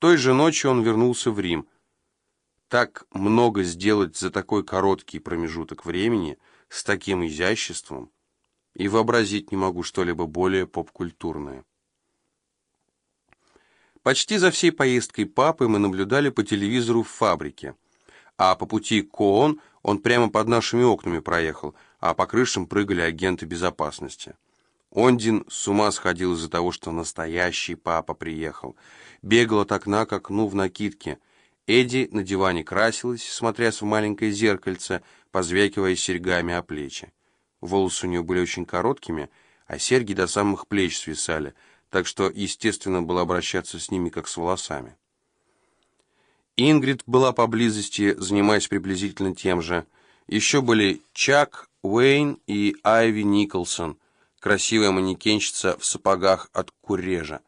Той же ночью он вернулся в Рим. Так много сделать за такой короткий промежуток времени, с таким изяществом, и вообразить не могу что-либо более поп-культурное. Почти за всей поездкой папы мы наблюдали по телевизору в фабрике, а по пути к ООН он прямо под нашими окнами проехал, а по крышам прыгали агенты безопасности. Ондин с ума сходил из-за того, что настоящий папа приехал. Бегал от окна к окну в накидке. Эдди на диване красилась, смотрясь в маленькое зеркальце, позвякивая серьгами о плечи. Волосы у нее были очень короткими, а серьги до самых плеч свисали, так что, естественно, было обращаться с ними, как с волосами. Ингрид была поблизости, занимаясь приблизительно тем же. Еще были Чак, Уэйн и Айви Николсон — красивая манекенщица в сапогах от курежа.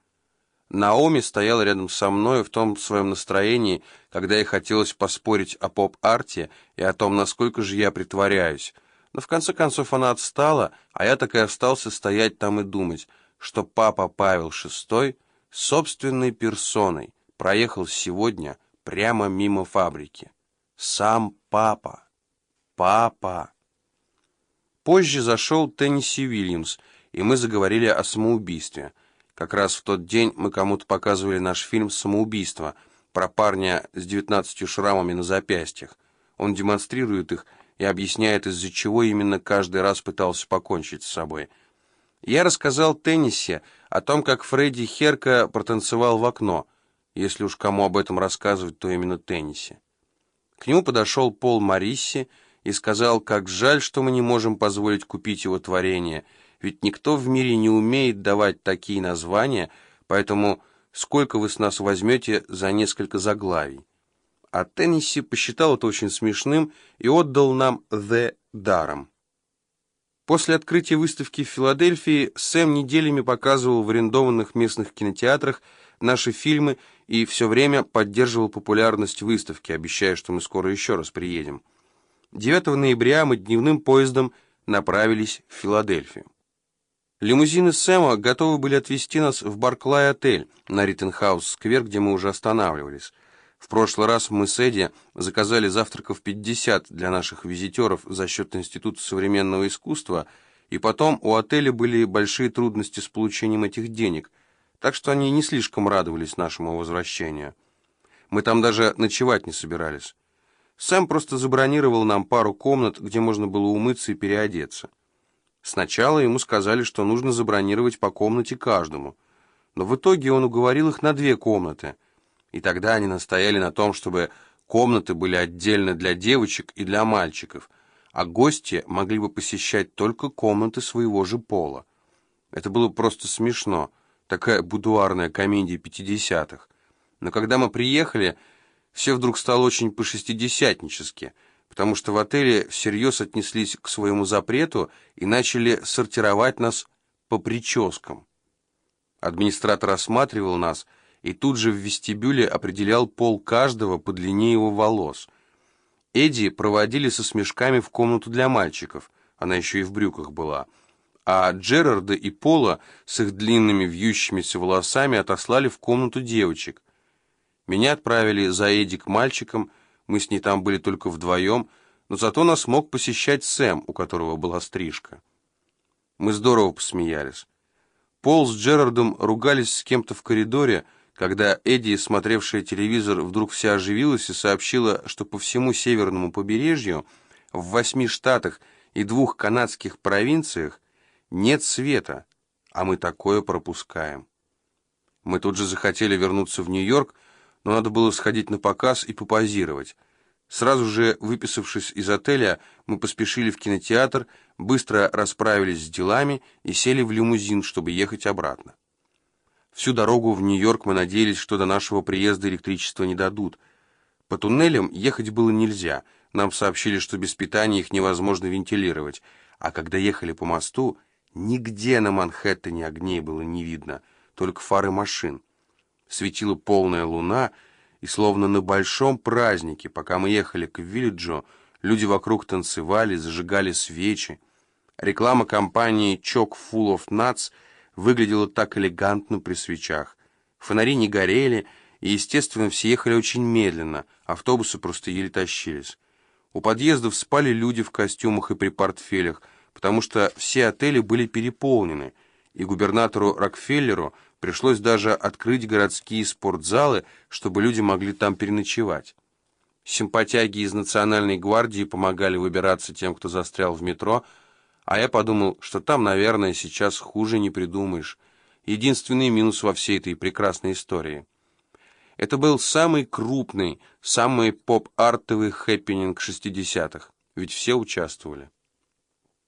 Наоми стояла рядом со мной в том своем настроении, когда ей хотелось поспорить о поп-арте и о том, насколько же я притворяюсь. Но в конце концов она отстала, а я так и остался стоять там и думать, что папа Павел VI собственной персоной проехал сегодня прямо мимо фабрики. Сам папа. Папа. Позже зашел Тенниси Уильямс, и мы заговорили о самоубийстве. Как раз в тот день мы кому-то показывали наш фильм «Самоубийство» про парня с девятнадцатью шрамами на запястьях. Он демонстрирует их и объясняет, из-за чего именно каждый раз пытался покончить с собой. Я рассказал Теннисе о том, как Фредди Херка протанцевал в окно. Если уж кому об этом рассказывать, то именно Теннисе. К нему подошел Пол Марисси, и сказал, как жаль, что мы не можем позволить купить его творение, ведь никто в мире не умеет давать такие названия, поэтому сколько вы с нас возьмете за несколько заглавий. А Теннесси посчитал это очень смешным и отдал нам «The» даром. После открытия выставки в Филадельфии Сэм неделями показывал в арендованных местных кинотеатрах наши фильмы и все время поддерживал популярность выставки, обещая, что мы скоро еще раз приедем. 9 ноября мы дневным поездом направились в Филадельфию. Лимузины Сэма готовы были отвезти нас в Барклай-отель на Риттенхаус-сквер, где мы уже останавливались. В прошлый раз мы с Эдди заказали завтраков 50 для наших визитеров за счет Института современного искусства, и потом у отеля были большие трудности с получением этих денег, так что они не слишком радовались нашему возвращению. Мы там даже ночевать не собирались. Сэм просто забронировал нам пару комнат, где можно было умыться и переодеться. Сначала ему сказали, что нужно забронировать по комнате каждому, но в итоге он уговорил их на две комнаты, и тогда они настояли на том, чтобы комнаты были отдельно для девочек и для мальчиков, а гости могли бы посещать только комнаты своего же пола. Это было просто смешно, такая будуарная комедия пятидесятых. Но когда мы приехали, все вдруг стало очень по-шестидесятнически, потому что в отеле всерьез отнеслись к своему запрету и начали сортировать нас по прическам. Администратор осматривал нас и тут же в вестибюле определял пол каждого по длине его волос. Эдди проводили со смешками в комнату для мальчиков, она еще и в брюках была, а Джерарда и Пола с их длинными вьющимися волосами отослали в комнату девочек – меня отправили за Эдди к мальчикам, мы с ней там были только вдвоем, но зато нас мог посещать Сэм, у которого была стрижка. Мы здорово посмеялись. Пол с Джерардом ругались с кем-то в коридоре, когда Эдди, смотревшая телевизор, вдруг вся оживилась и сообщила, что по всему северному побережью, в восьми штатах и двух канадских провинциях нет света, а мы такое пропускаем. Мы тут же захотели вернуться в Нью-Йорк, но надо было сходить на показ и попозировать. Сразу же, выписавшись из отеля, мы поспешили в кинотеатр, быстро расправились с делами и сели в лимузин, чтобы ехать обратно. Всю дорогу в Нью-Йорк мы надеялись, что до нашего приезда электричество не дадут. По туннелям ехать было нельзя. Нам сообщили, что без питания их невозможно вентилировать. А когда ехали по мосту, нигде на Манхэттене огней было не видно, только фары машин светила полная луна, и словно на большом празднике, пока мы ехали к Виллиджу, люди вокруг танцевали, зажигали свечи. Реклама компании «Чок Full of Nuts» выглядела так элегантно при свечах. Фонари не горели, И, естественно, все ехали очень медленно, автобусы просто еле тащились. У подъездов спали люди в костюмах и при портфелях, потому что все отели были переполнены, и губернатору Рокфеллеру пришлось даже открыть городские спортзалы, чтобы люди могли там переночевать. Симпатяги из Национальной гвардии помогали выбираться тем, кто застрял в метро, а я подумал, что там, наверное, сейчас хуже не придумаешь. Единственный минус во всей этой прекрасной истории. Это был самый крупный, самый поп-артовый хэппенинг 60-х, ведь все участвовали.